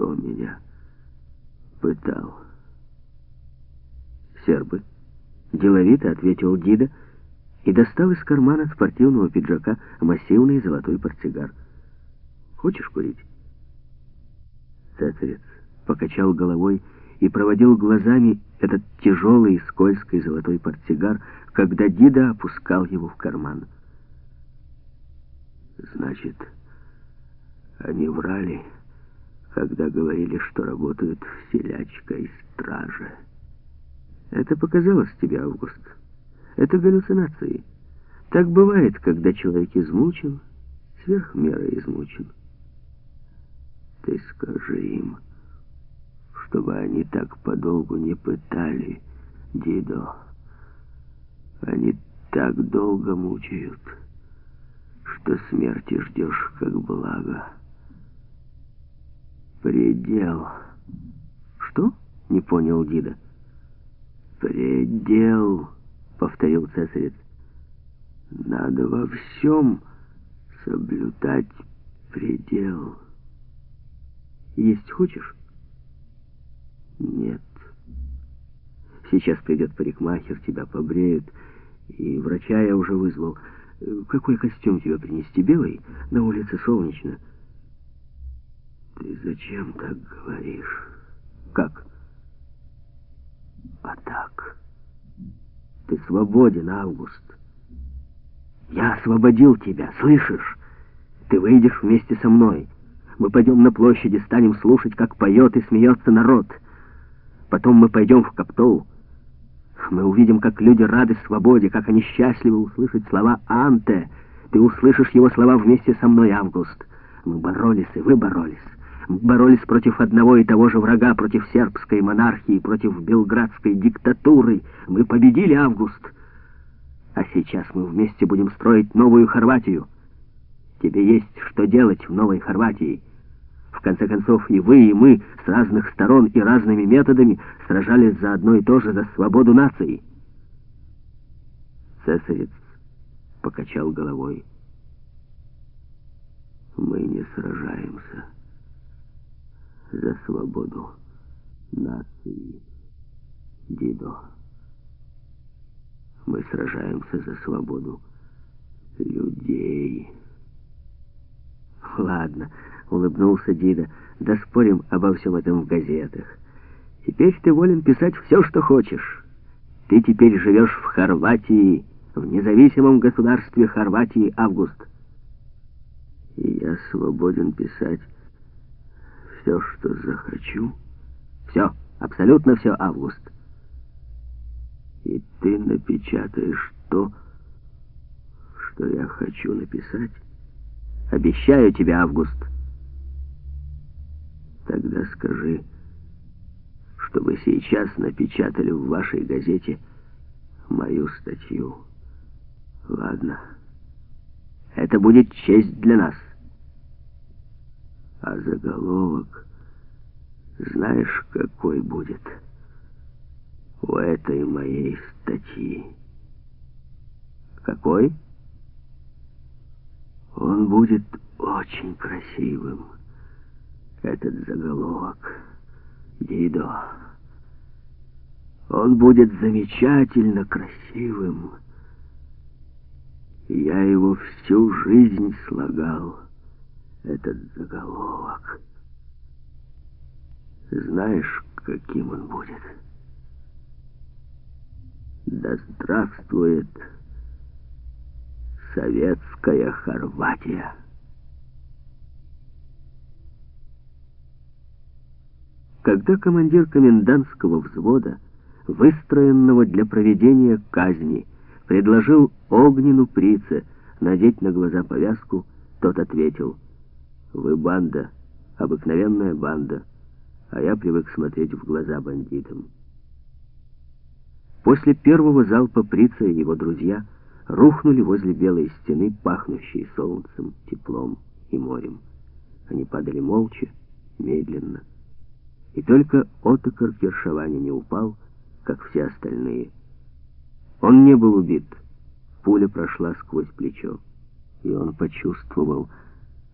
кто меня пытал? Сербы. Деловито ответил Дида и достал из кармана спортивного пиджака массивный золотой портсигар. Хочешь курить? Цецарец покачал головой и проводил глазами этот тяжелый и скользкий золотой портсигар, когда Дида опускал его в карман. Значит, они врали, когда говорили, что работают в селячкой страже. Это показалось тебе, Август. Это галлюцинации. Так бывает, когда человек измучен, сверх меры измучен. Ты скажи им, чтобы они так подолгу не пытали Дидо. Они так долго мучают, что смерти ждешь как благо. Предел. Что? Не понял Дида. Предел, повторил цесарец. Надо во всем соблюдать предел. Есть хочешь? Нет. Сейчас придет парикмахер, тебя побреют, и врача я уже вызвал. Какой костюм тебе принести? Белый? На улице солнечно. Ты зачем так говоришь? Как? А так. Ты свободен, Август. Я освободил тебя, слышишь? Ты выйдешь вместе со мной. Мы пойдем на площади, станем слушать, как поет и смеется народ. Потом мы пойдем в Каптол. Мы увидим, как люди рады свободе, как они счастливы услышать слова «Анте». Ты услышишь его слова вместе со мной, Август. Мы боролись, и вы боролись. Боролись против одного и того же врага, против сербской монархии, против белградской диктатуры. Мы победили, Август. А сейчас мы вместе будем строить новую Хорватию. Тебе есть что делать в новой Хорватии. В конце концов, и вы, и мы с разных сторон и разными методами сражались за одно и то же, за свободу нации. Цесарец покачал головой. Мы не сражаемся за свободу нации, Дидо. Мы сражаемся за свободу людей. Ладно, улыбнулся Дида. Да спорим обо всем этом в газетах. Теперь ты волен писать все, что хочешь. Ты теперь живешь в Хорватии, в независимом государстве Хорватии, Август. И я свободен писать все, что захочу. Все, абсолютно все, Август. И ты напечатаешь то, что я хочу написать? Обещаю тебе, Август. Тогда скажи, чтобы сейчас напечатали в вашей газете мою статью. Ладно. Это будет честь для нас. А заголовок, знаешь, какой будет у этой моей статьи? Какой? Он будет очень красивым этот заголовок. Дидо. Он будет замечательно красивым. Я его всю жизнь слагал, этот заголовок. Знаешь, каким он будет? Да здравствует советская Хорватия! когда командир комендантского взвода, выстроенного для проведения казни, предложил Огнину Прице надеть на глаза повязку, тот ответил, «Вы банда, обыкновенная банда, а я привык смотреть в глаза бандитам». После первого залпа Прица и его друзья рухнули возле белой стены, пахнущей солнцем, теплом и морем. Они падали молча, медленно, и только Отокар Кершавани не упал, как все остальные. Он не был убит. Пуля прошла сквозь плечо, и он почувствовал,